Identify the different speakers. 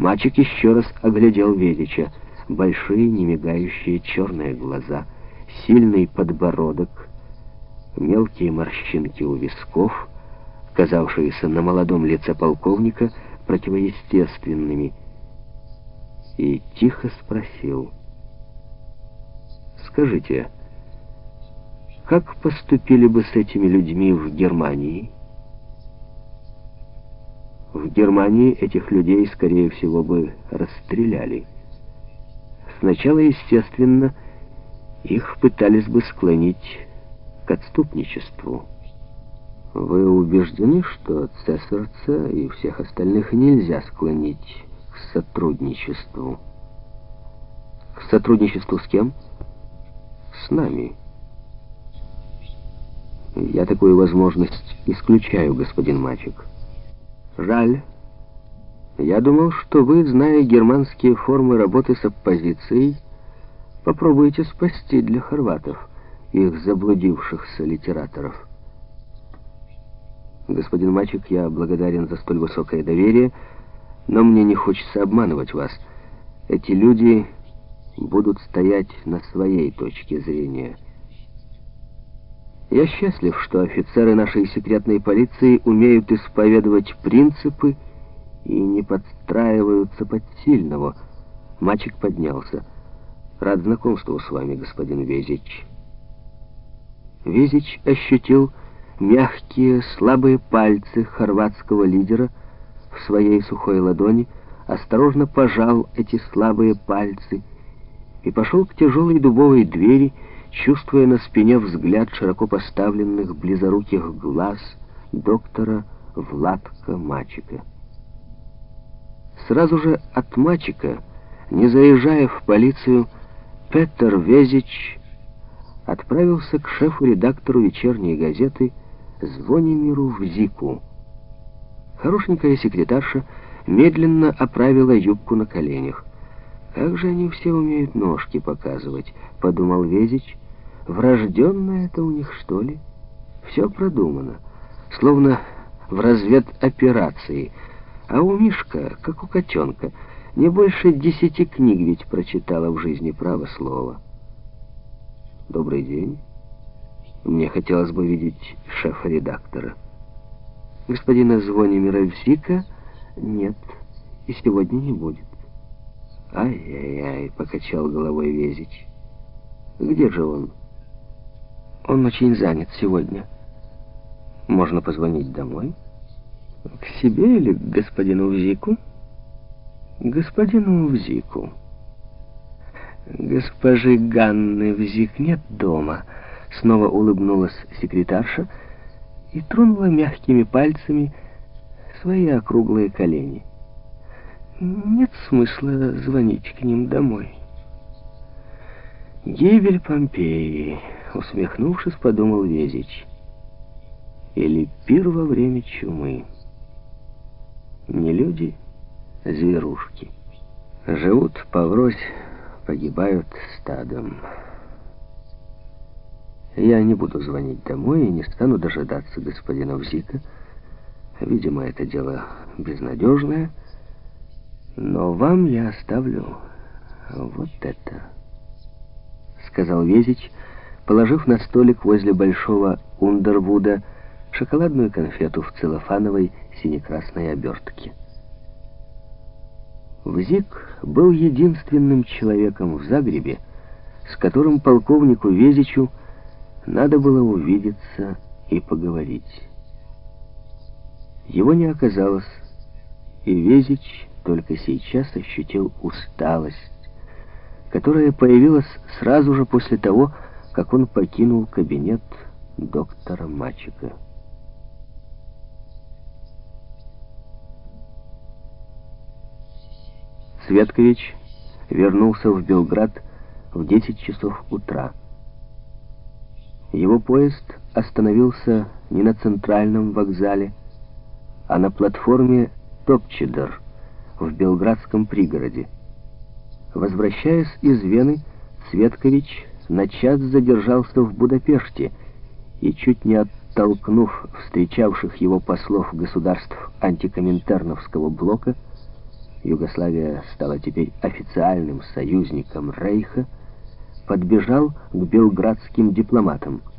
Speaker 1: Мальчик еще раз оглядел Ведича. Большие, немигающие черные глаза, сильный подбородок, мелкие морщинки у висков, казавшиеся на молодом лице полковника противоестественными, и тихо спросил. «Скажите, как поступили бы с этими людьми в Германии?» В Германии этих людей, скорее всего, бы расстреляли. Сначала, естественно, их пытались бы склонить к отступничеству. Вы убеждены, что цесарца и всех остальных нельзя склонить к сотрудничеству? К сотрудничеству с кем? С нами. Я такую возможность исключаю, господин Мачек. Жаль. Я думал, что вы, зная германские формы работы с оппозицией, попробуете спасти для хорватов их заблудившихся литераторов. Господин Мачек, я благодарен за столь высокое доверие, но мне не хочется обманывать вас. Эти люди будут стоять на своей точке зрения. Я счастлив, что офицеры нашей секретной полиции умеют исповедовать принципы и не подстраиваются под сильного. Мальчик поднялся. Рад знакомству с вами, господин Везич. Везич ощутил мягкие, слабые пальцы хорватского лидера в своей сухой ладони, осторожно пожал эти слабые пальцы и пошел к тяжелой дубовой двери, чувствуя на спине взгляд широко поставленных близоруких глаз доктора Владка Мачика. Сразу же от Мачика, не заезжая в полицию, Петер Везич отправился к шефу-редактору вечерней газеты Звонимиру в Зику. Хорошенькая секретарша медленно оправила юбку на коленях. «Как же они все умеют ножки показывать», — подумал Везич. «Врожденное это у них, что ли? Все продумано, словно в разведоперации. А у Мишка, как у котенка, не больше десяти книг ведь прочитала в жизни право слова». «Добрый день. Мне хотелось бы видеть шефа-редактора». «Господина Звонимира Всика нет, и сегодня не будет». «Ай-яй-яй», — покачал головой Везич. «Где же он?» «Он очень занят сегодня. Можно позвонить домой?» «К себе или к господину Взику?» «Господину Взику». «Госпожи Ганны Взик нет дома», — снова улыбнулась секретарша и тронула мягкими пальцами свои округлые колени нет смысла звонить к ним домой. Гибель Помпеи, усмехнувшись, подумал Везич. Или пир во время чумы. Не люди, а зверушки. Живут поврось, погибают стадом. Я не буду звонить домой и не стану дожидаться господина Взика. Видимо, это дело безнадежное. Но вам я оставлю вот это, сказал Везич, положив на столик возле большого Ундервуда шоколадную конфету в целлофановой синекрасной обертке. Взик был единственным человеком в Загребе, с которым полковнику Везичу надо было увидеться и поговорить. Его не оказалось, и Везич только сейчас ощутил усталость, которая появилась сразу же после того, как он покинул кабинет доктора Мачика. Светкович вернулся в Белград в 10 часов утра. Его поезд остановился не на центральном вокзале, а на платформе Топчедер в белградском пригороде. Возвращаясь из Вены, Светкович на час задержался в Будапеште и, чуть не оттолкнув встречавших его послов государств антикоминтерновского блока, Югославия стала теперь официальным союзником Рейха, подбежал к белградским дипломатам –